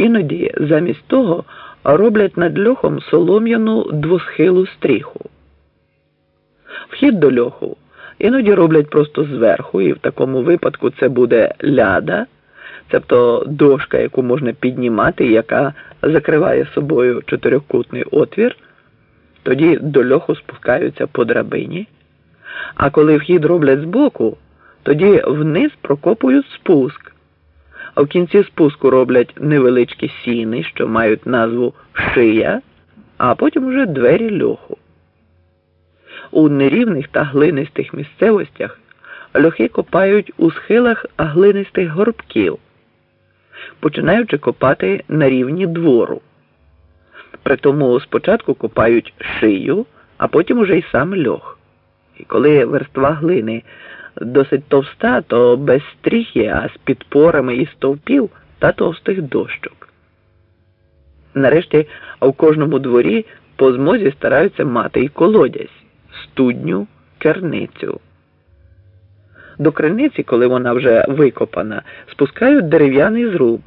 Іноді замість того роблять над льохом солом'яну двосхилу стріху. Вхід до льоху іноді роблять просто зверху, і в такому випадку це буде ляда, тобто дошка, яку можна піднімати, яка закриває собою чотирикутний отвір. Тоді до льоху спускаються по драбині. А коли вхід роблять збоку, тоді вниз прокопують спуск. А в кінці спуску роблять невеличкі сіни, що мають назву шия, а потім уже двері льоху. У нерівних та глинистих місцевостях льохи копають у схилах глинистих горбків, починаючи копати на рівні двору. Притому спочатку копають шию, а потім уже й сам льох. І коли верства глини досить товста, то без стріхи, а з підпорами і стовпів та товстих дощок. Нарешті в кожному дворі по змозі стараються мати і колодязь, студню, керницю. До криниці, коли вона вже викопана, спускають дерев'яний зруб.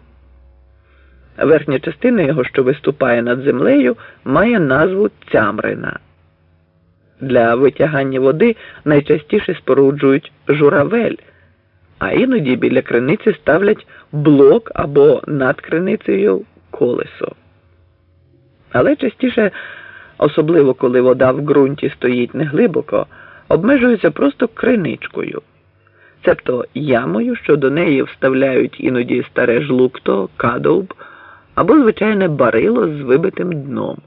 Верхня частина його, що виступає над землею, має назву Цямрина. Для витягання води найчастіше споруджують журавель, а іноді біля криниці ставлять блок або над криницею колесо. Але частіше, особливо коли вода в ґрунті стоїть неглибоко, обмежуються просто криничкою, цебто ямою, що до неї вставляють іноді старе жлукто, кадовб або звичайне барило з вибитим дном.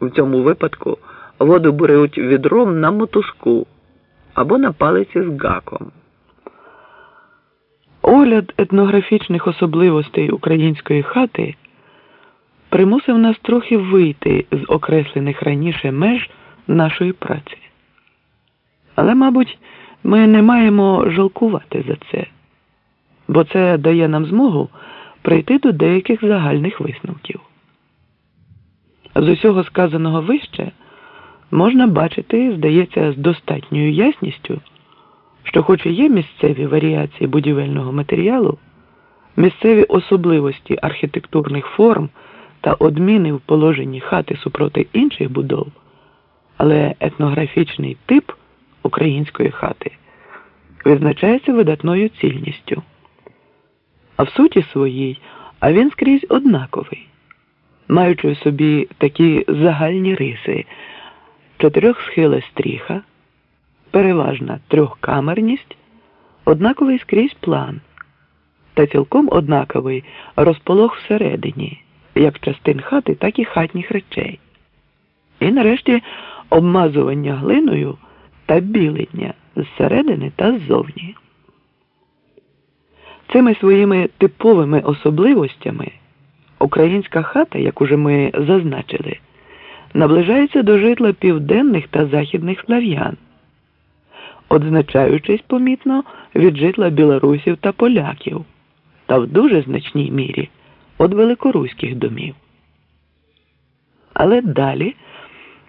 У цьому випадку воду бурють відром на мотузку або на палиці з гаком. Огляд етнографічних особливостей української хати примусив нас трохи вийти з окреслених раніше меж нашої праці. Але, мабуть, ми не маємо жалкувати за це, бо це дає нам змогу прийти до деяких загальних висновків. З усього сказаного вище можна бачити, здається, з достатньою ясністю, що, хоч і є місцеві варіації будівельного матеріалу, місцеві особливості архітектурних форм та одміни в положенні хати супроти інших будов, але етнографічний тип української хати визначається видатною цільністю. А в суті своїй, а він скрізь однаковий, маючи в собі такі загальні риси чотирьохсхила стріха, переважна трьохкамерність, однаковий скрізь план та цілком однаковий розполох всередині, як частин хати, так і хатніх речей. І нарешті обмазування глиною та білення зсередини та ззовні. Цими своїми типовими особливостями українська хата, як уже ми зазначили, наближається до житла південних та західних слав'ян, одзначаючись помітно від житла білорусів та поляків, та в дуже значній мірі від великоруських домів. Але далі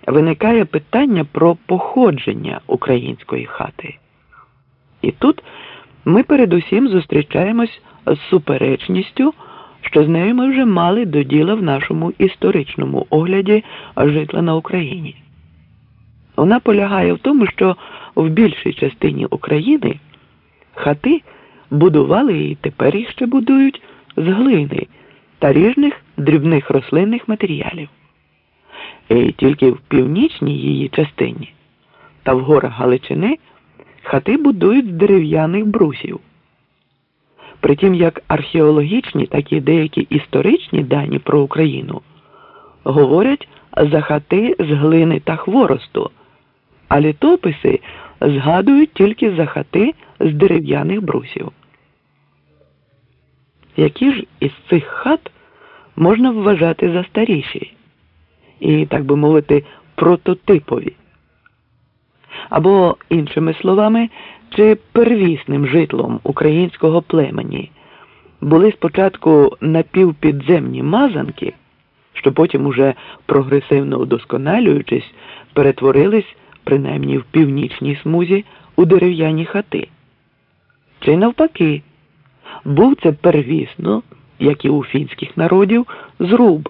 виникає питання про походження української хати. І тут ми передусім зустрічаємось з суперечністю, що з нею ми вже мали до діла в нашому історичному огляді житла на Україні. Вона полягає в тому, що в більшій частині України хати будували і тепер їх ще будують з глини та ріжних дрібних рослинних матеріалів. І тільки в північній її частині та в горах Галичини хати будують з дерев'яних брусів. Притім як археологічні, так і деякі історичні дані про Україну говорять за хати з глини та хворосту, а літописи згадують тільки за хати з дерев'яних брусів. Які ж із цих хат можна вважати за старіші і, так би мовити, прототипові? або, іншими словами, чи первісним житлом українського племені були спочатку напівпідземні мазанки, що потім, уже прогресивно удосконалюючись, перетворились, принаймні в північній смузі, у дерев'яні хати. Чи навпаки, був це первісно як і у фінських народів, зруб.